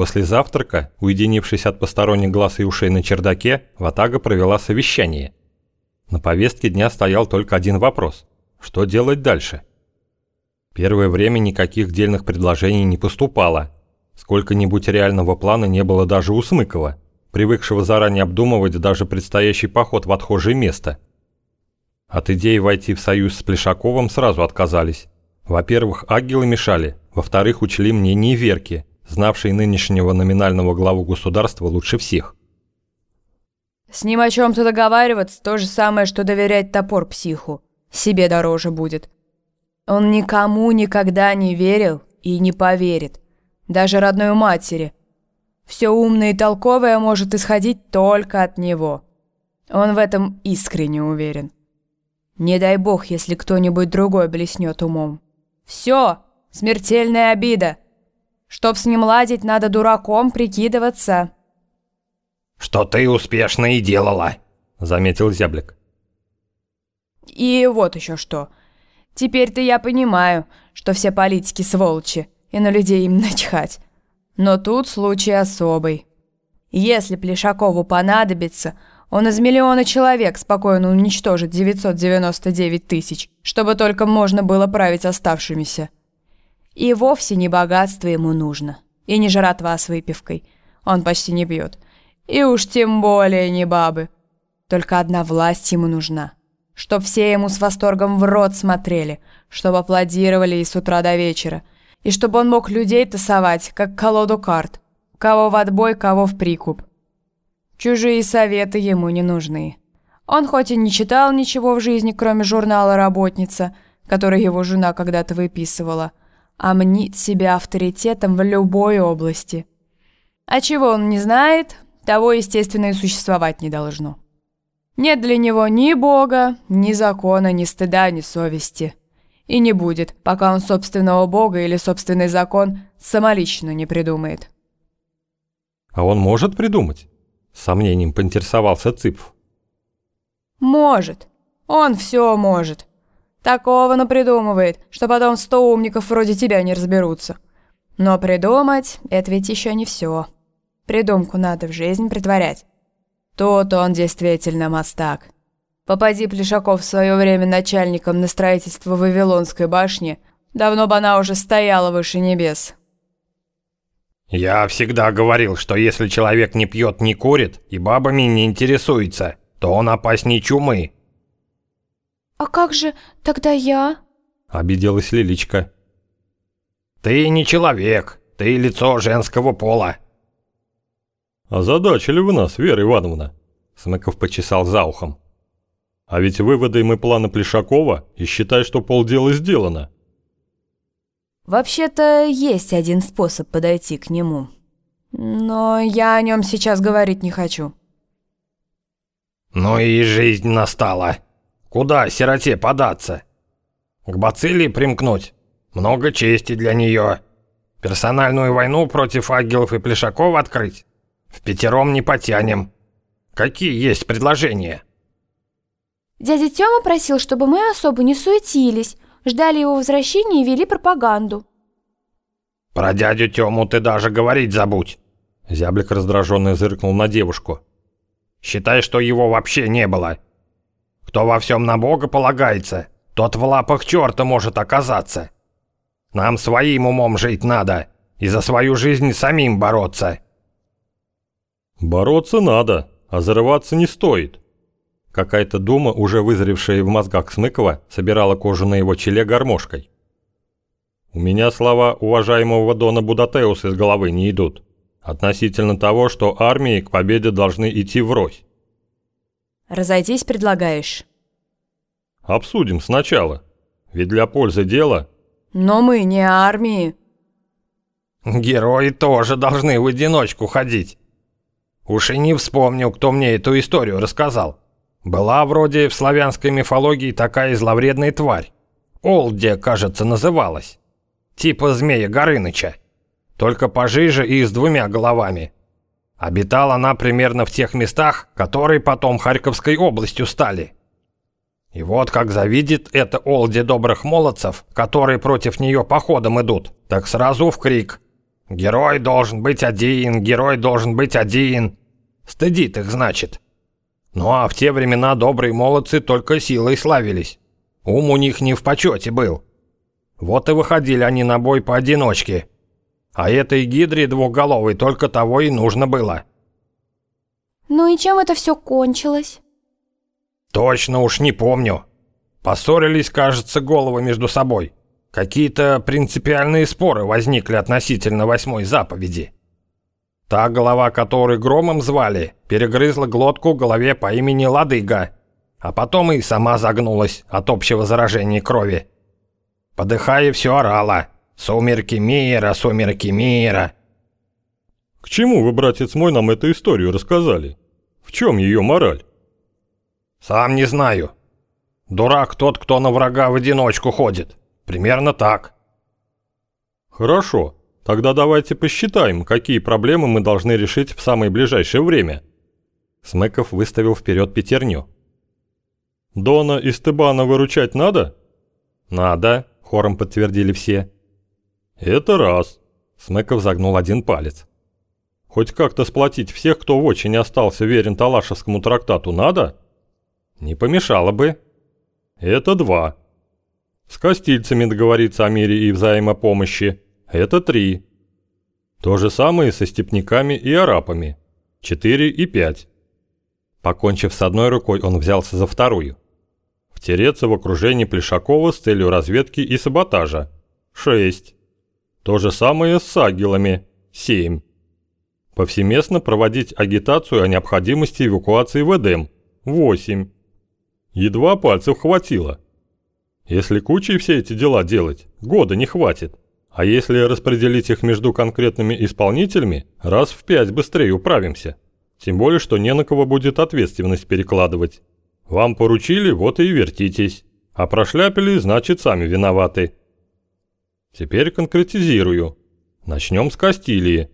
После завтрака, уединившись от посторонних глаз и ушей на чердаке, Ватага провела совещание. На повестке дня стоял только один вопрос – что делать дальше? Первое время никаких дельных предложений не поступало. Сколько-нибудь реального плана не было даже у Смыкова, привыкшего заранее обдумывать даже предстоящий поход в отхожее место. От идеи войти в союз с Плешаковым сразу отказались. Во-первых, ангелы мешали, во-вторых, учли мнение Верки – знавший нынешнего номинального главу государства лучше всех. С ним о чем-то договариваться то же самое, что доверять топор психу. Себе дороже будет. Он никому никогда не верил и не поверит. Даже родной матери. Все умное и толковое может исходить только от него. Он в этом искренне уверен. Не дай бог, если кто-нибудь другой блеснет умом. Все, смертельная обида. Чтоб с ним ладить, надо дураком прикидываться. «Что ты успешно и делала», — заметил Зяблик. «И вот еще что. Теперь-то я понимаю, что все политики сволочи, и на людей им начхать. Но тут случай особый. Если Плешакову понадобится, он из миллиона человек спокойно уничтожит 999 тысяч, чтобы только можно было править оставшимися». И вовсе не богатство ему нужно. И не жратва с выпивкой. Он почти не пьет. И уж тем более не бабы. Только одна власть ему нужна. Чтоб все ему с восторгом в рот смотрели, чтоб аплодировали и с утра до вечера. И чтобы он мог людей тасовать, как колоду карт. Кого в отбой, кого в прикуп. Чужие советы ему не нужны. Он хоть и не читал ничего в жизни, кроме журнала «Работница», который его жена когда-то выписывала, а мнит себя авторитетом в любой области. А чего он не знает, того, естественно, и существовать не должно. Нет для него ни Бога, ни закона, ни стыда, ни совести. И не будет, пока он собственного Бога или собственный закон самолично не придумает. А он может придумать? С сомнением поинтересовался Цыпф. Может. Он все может. Такого напридумывает, что потом сто умников вроде тебя не разберутся. Но придумать – это ведь еще не все. Придумку надо в жизнь притворять. Тут он действительно мастак. Попади Плешаков в свое время начальником на строительство Вавилонской башни, давно бы она уже стояла выше небес. «Я всегда говорил, что если человек не пьет, не курит и бабами не интересуется, то он опаснее чумы», «А как же тогда я?» – обиделась Лиличка. «Ты не человек, ты лицо женского пола». «Озадачили вы нас, Вера Ивановна», – Смыков почесал за ухом. «А ведь выводы мы плана Плешакова и считай, что полдела сделано». «Вообще-то есть один способ подойти к нему, но я о нем сейчас говорить не хочу». «Ну и жизнь настала», Куда сироте податься? К Бацилии примкнуть? Много чести для нее. Персональную войну против ангелов и плешаков открыть? В пятером не потянем. Какие есть предложения? Дядя Тёма просил, чтобы мы особо не суетились, ждали его возвращения и вели пропаганду. Про дядю Тёму ты даже говорить забудь. Зяблик раздраженно зыркнул на девушку. Считай, что его вообще не было. Кто во всем на Бога полагается, тот в лапах черта может оказаться. Нам своим умом жить надо и за свою жизнь самим бороться. Бороться надо, а зарываться не стоит. Какая-то дума, уже вызревшая в мозгах Смыкова, собирала кожу на его челе гармошкой. У меня слова уважаемого Дона Будатеуса из головы не идут. Относительно того, что армии к победе должны идти врозь. Разойтись предлагаешь? Обсудим сначала. Ведь для пользы дела... Но мы не армии. Герои тоже должны в одиночку ходить. Уж и не вспомнил, кто мне эту историю рассказал. Была вроде в славянской мифологии такая зловредная тварь. Олде, кажется, называлась. Типа змея Горыныча. Только пожиже и с двумя головами. Обитала она примерно в тех местах, которые потом Харьковской областью стали. И вот как завидит это Олди добрых молодцев, которые против нее походом идут, так сразу в крик. Герой должен быть один, герой должен быть один. Стыдит их, значит. Ну а в те времена добрые молодцы только силой славились. Ум у них не в почете был. Вот и выходили они на бой поодиночке. А этой гидре двухголовой только того и нужно было. Ну и чем это все кончилось? Точно уж не помню. Поссорились, кажется, головы между собой. Какие-то принципиальные споры возникли относительно восьмой заповеди. Та голова, которую громом звали, перегрызла глотку голове по имени Ладыга, а потом и сама загнулась от общего заражения крови. Подыхая, все орала. «Сумерки мира, сумерки мира!» К чему вы, братец мой, нам эту историю рассказали? В чем ее мораль? Сам не знаю. Дурак тот, кто на врага в одиночку ходит. Примерно так. Хорошо. Тогда давайте посчитаем, какие проблемы мы должны решить в самое ближайшее время. Смеков выставил вперед пятерню. Дона и Стебана выручать надо? Надо, хором подтвердили все. Это раз. Смеков загнул один палец. Хоть как-то сплотить всех, кто в очень остался верен Талашевскому трактату, надо? Не помешало бы. Это два. С костильцами договориться о мире и взаимопомощи. Это три. То же самое со степняками и арапами. Четыре и пять. Покончив с одной рукой, он взялся за вторую. Втереться в окружение Плешакова с целью разведки и саботажа. Шесть. То же самое с агилами. Семь. Повсеместно проводить агитацию о необходимости эвакуации в Эдем. Восемь. Едва пальцев хватило. Если кучей все эти дела делать, года не хватит. А если распределить их между конкретными исполнителями, раз в пять быстрее управимся. Тем более, что не на кого будет ответственность перекладывать. Вам поручили, вот и вертитесь. А прошляпили, значит, сами виноваты. Теперь конкретизирую. Начнем с Кастилии.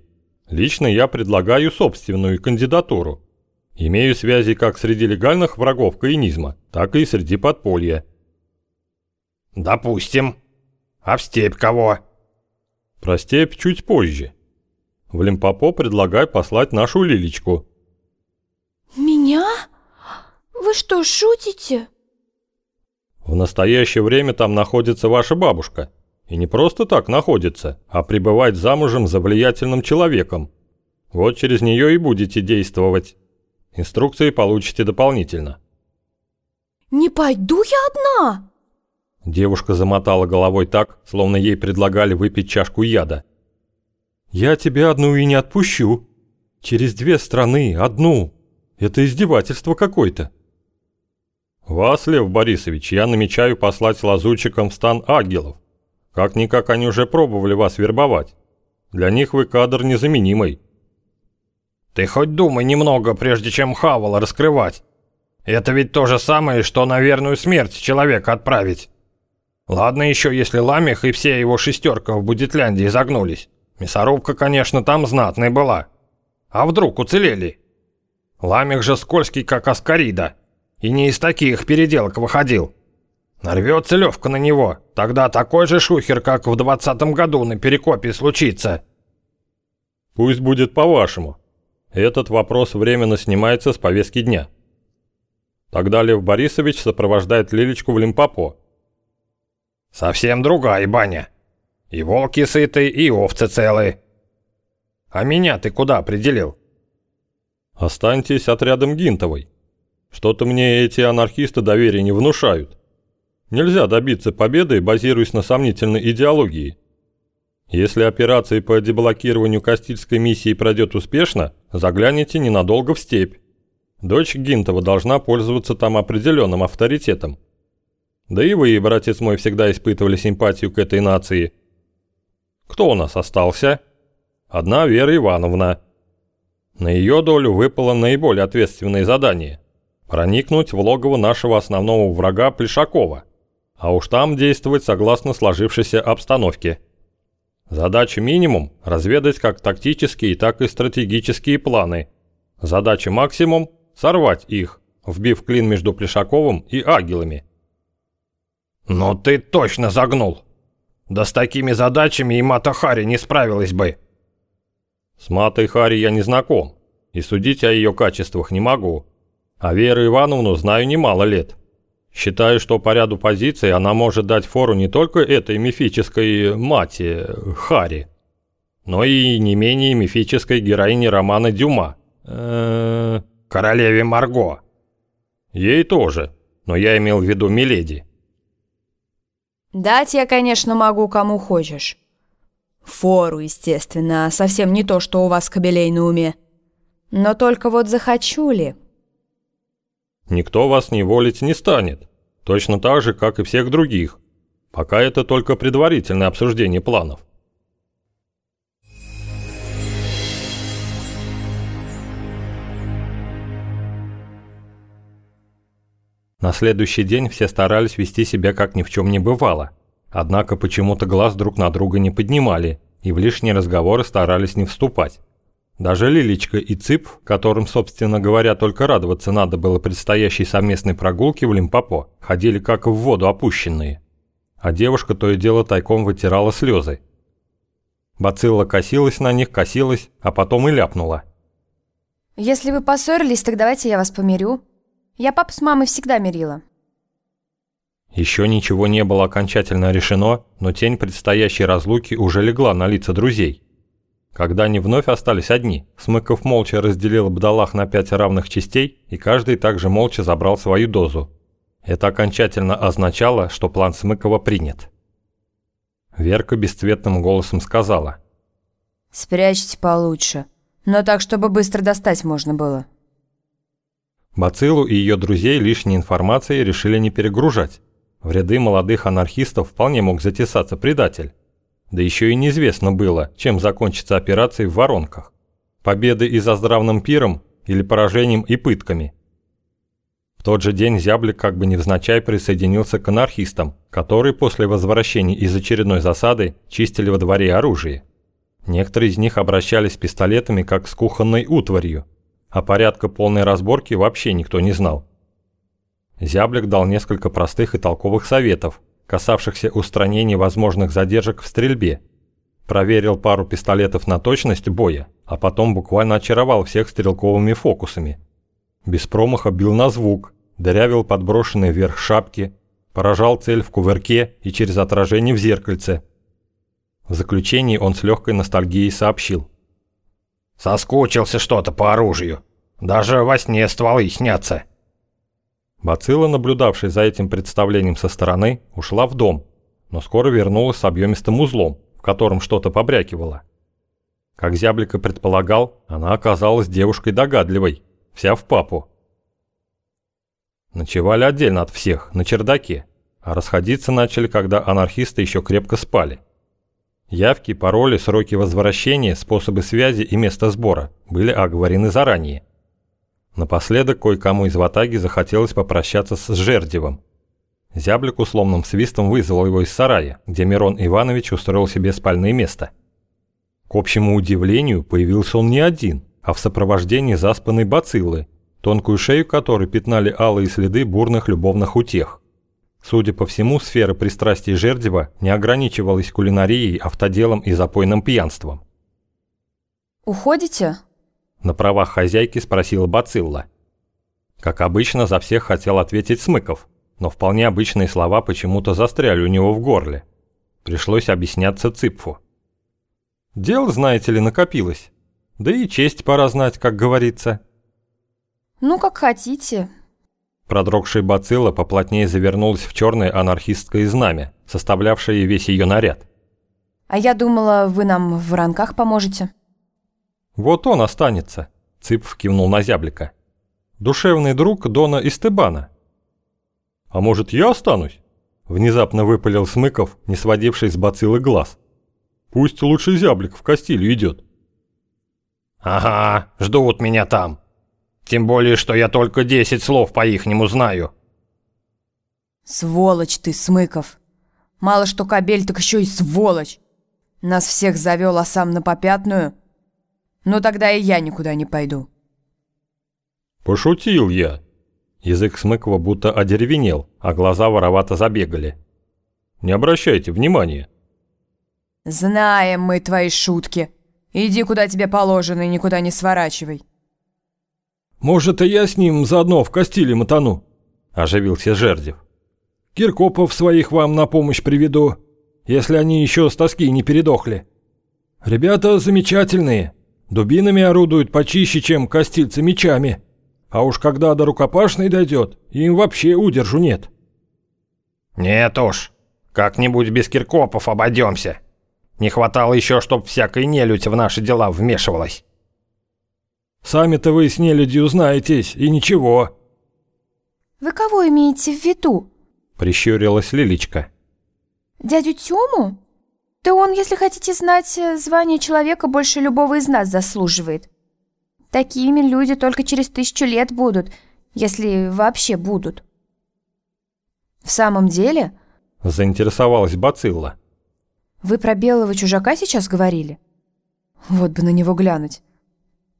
Лично я предлагаю собственную кандидатуру. Имею связи как среди легальных врагов каинизма, так и среди подполья. Допустим. А в степь кого? Про степь чуть позже. В Лимпопо предлагаю послать нашу Лилечку. Меня? Вы что, шутите? В настоящее время там находится ваша бабушка. И не просто так находится, а пребывать замужем за влиятельным человеком. Вот через нее и будете действовать. Инструкции получите дополнительно. «Не пойду я одна!» Девушка замотала головой так, словно ей предлагали выпить чашку яда. «Я тебя одну и не отпущу. Через две страны, одну. Это издевательство какое-то». «Вас, Лев Борисович, я намечаю послать лазутчикам в стан ангелов. Как-никак они уже пробовали вас вербовать. Для них вы кадр незаменимый». Ты хоть думай немного, прежде чем Хавала раскрывать. Это ведь то же самое, что на верную смерть человека отправить. Ладно еще, если Ламех и все его шестерка в Будетляндии загнулись. Мясорубка, конечно, там знатной была. А вдруг уцелели? Ламех же скользкий, как аскарида. И не из таких переделок выходил. Нарвется Левка на него, тогда такой же шухер, как в двадцатом году на Перекопе случится. Пусть будет по-вашему, этот вопрос временно снимается с повестки дня. Тогда Лев Борисович сопровождает Лилечку в Лимпопо. «Совсем другая баня. И волки сыты, и овцы целые. А меня ты куда определил?» «Останьтесь отрядом Гинтовой. Что-то мне эти анархисты доверия не внушают. Нельзя добиться победы, базируясь на сомнительной идеологии. Если операция по деблокированию Кастильской миссии пройдет успешно, загляните ненадолго в степь. Дочь Гинтова должна пользоваться там определенным авторитетом. Да и вы, братец мой, всегда испытывали симпатию к этой нации. Кто у нас остался? Одна Вера Ивановна. На ее долю выпало наиболее ответственное задание – проникнуть в логово нашего основного врага Плешакова, а уж там действовать согласно сложившейся обстановке – Задача минимум – разведать как тактические, так и стратегические планы. Задача максимум – сорвать их, вбив клин между Плешаковым и Агилами. «Ну ты точно загнул! Да с такими задачами и Матахари не справилась бы. С Матой Хари я не знаком, и судить о ее качествах не могу. А Веру Ивановну знаю немало лет. Считаю, что по ряду позиций она может дать фору не только этой мифической мати Хари, но и не менее мифической героине романа Дюма. -э, королеве Марго. Ей тоже, но я имел в виду Миледи. Дать я, конечно, могу кому хочешь. Фору, естественно, совсем не то, что у вас кобелей на уме. Но только вот захочу ли? Никто вас не волить не станет. Точно так же, как и всех других. Пока это только предварительное обсуждение планов. На следующий день все старались вести себя как ни в чем не бывало. Однако почему-то глаз друг на друга не поднимали и в лишние разговоры старались не вступать. Даже Лилечка и Цып, которым, собственно говоря, только радоваться надо было предстоящей совместной прогулке в Лимпопо, ходили как в воду опущенные. А девушка то и дело тайком вытирала слезы. Бацилла косилась на них, косилась, а потом и ляпнула. «Если вы поссорились, так давайте я вас помирю. Я папу с мамой всегда мирила. Еще ничего не было окончательно решено, но тень предстоящей разлуки уже легла на лица друзей. Когда они вновь остались одни, Смыков молча разделил Бдалах на пять равных частей, и каждый также молча забрал свою дозу. Это окончательно означало, что план Смыкова принят. Верка бесцветным голосом сказала. «Спрячьте получше, но так, чтобы быстро достать можно было». Бацилу и ее друзей лишней информацией решили не перегружать. В ряды молодых анархистов вполне мог затесаться предатель. Да еще и неизвестно было, чем закончится операция в воронках. Победой и за здравным пиром или поражением и пытками. В тот же день Зяблик как бы невзначай присоединился к анархистам, которые после возвращения из очередной засады чистили во дворе оружие. Некоторые из них обращались с пистолетами как с кухонной утварью, а порядка полной разборки вообще никто не знал. Зяблик дал несколько простых и толковых советов, касавшихся устранения возможных задержек в стрельбе. Проверил пару пистолетов на точность боя, а потом буквально очаровал всех стрелковыми фокусами. Без промаха бил на звук, дырявил подброшенные вверх шапки, поражал цель в кувырке и через отражение в зеркальце. В заключении он с легкой ностальгией сообщил – Соскучился что-то по оружию. Даже во сне стволы снятся. Бацилла, наблюдавшая за этим представлением со стороны, ушла в дом, но скоро вернулась с объемистым узлом, в котором что-то побрякивало. Как Зяблика предполагал, она оказалась девушкой догадливой, вся в папу. Ночевали отдельно от всех, на чердаке, а расходиться начали, когда анархисты еще крепко спали. Явки, пароли, сроки возвращения, способы связи и место сбора были оговорены заранее. Напоследок кое-кому из ватаги захотелось попрощаться с Жердевым. Зяблик условным свистом вызвал его из сарая, где Мирон Иванович устроил себе спальное место. К общему удивлению, появился он не один, а в сопровождении заспанной бациллы, тонкую шею которой пятнали алые следы бурных любовных утех. Судя по всему, сфера пристрастий Жердева не ограничивалась кулинарией, автоделом и запойным пьянством. «Уходите?» На правах хозяйки спросила Бацилла. Как обычно, за всех хотел ответить Смыков, но вполне обычные слова почему-то застряли у него в горле. Пришлось объясняться Цыпфу. «Дел, знаете ли, накопилось. Да и честь пора знать, как говорится». «Ну, как хотите», Продрогшая бацилла поплотнее завернулась в черное анархистское знамя, составлявшее весь ее наряд. «А я думала, вы нам в ранках поможете». «Вот он останется», — Цып кивнул на зяблика. «Душевный друг Дона Истебана». «А может, я останусь?» — внезапно выпалил Смыков, не сводивший с бациллы глаз. «Пусть лучше зяблик в Кастилью идет». «Ага, ждут меня там», тем более, что я только десять слов по-ихнему знаю. Сволочь ты, Смыков. Мало что кобель, так еще и сволочь. Нас всех завел, а сам на попятную. Ну тогда и я никуда не пойду. Пошутил я. Язык Смыкова будто одеревенел, а глаза воровато забегали. Не обращайте внимания. Знаем мы твои шутки. Иди куда тебе положено и никуда не сворачивай. Может, и я с ним заодно в Кастиле мотану, оживился Жердев. Киркопов своих вам на помощь приведу, если они еще с тоски не передохли. Ребята замечательные, дубинами орудуют почище, чем костильцы мечами. А уж когда до рукопашной дойдет, им вообще удержу нет. Нет уж, как-нибудь без Киркопов обойдемся. Не хватало еще, чтоб всякой нелюдь в наши дела вмешивалась. Сами-то вы с нелюдью знаетесь, и ничего. Вы кого имеете в виду? Прищурилась Лилечка. Дядю Тему? Да он, если хотите знать, э, звание человека больше любого из нас заслуживает. Такими люди только через тысячу лет будут, если вообще будут. В самом деле? Заинтересовалась Бацилла. Вы про белого чужака сейчас говорили? Вот бы на него глянуть.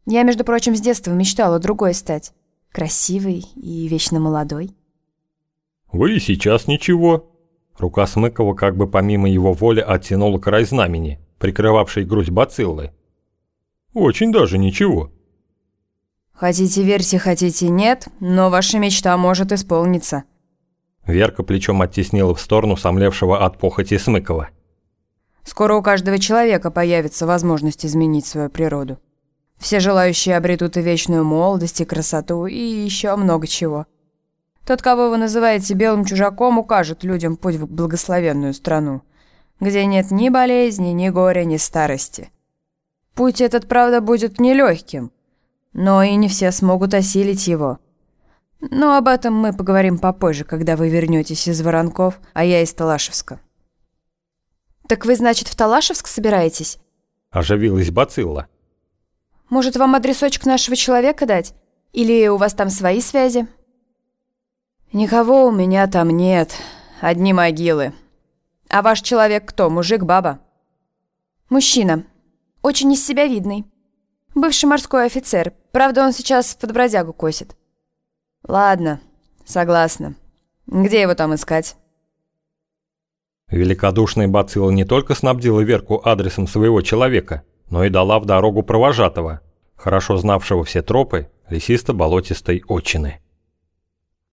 Я, между прочим, с детства мечтала другой стать. Красивый и вечно молодой. Вы и сейчас ничего. Рука Смыкова как бы помимо его воли оттянула край знамени, прикрывавшей грудь бациллы. Очень даже ничего. Хотите верьте, хотите нет, но ваша мечта может исполниться. Верка плечом оттеснила в сторону сомлевшего от похоти Смыкова. Скоро у каждого человека появится возможность изменить свою природу. Все желающие обретут и вечную молодость, и красоту, и еще много чего. Тот, кого вы называете белым чужаком, укажет людям путь в благословенную страну, где нет ни болезни, ни горя, ни старости. Путь этот, правда, будет нелегким, но и не все смогут осилить его. Но об этом мы поговорим попозже, когда вы вернетесь из Воронков, а я из Талашевска. «Так вы, значит, в Талашевск собираетесь?» Оживилась Бацилла. «Может, вам адресочек нашего человека дать? Или у вас там свои связи?» «Никого у меня там нет. Одни могилы. А ваш человек кто, мужик, баба?» «Мужчина. Очень из себя видный. Бывший морской офицер. Правда, он сейчас под бродягу косит». «Ладно, согласна. Где его там искать?» Великодушная бацилла не только снабдила Верку адресом своего человека, но и дала в дорогу провожатого, хорошо знавшего все тропы лесисто-болотистой отчины.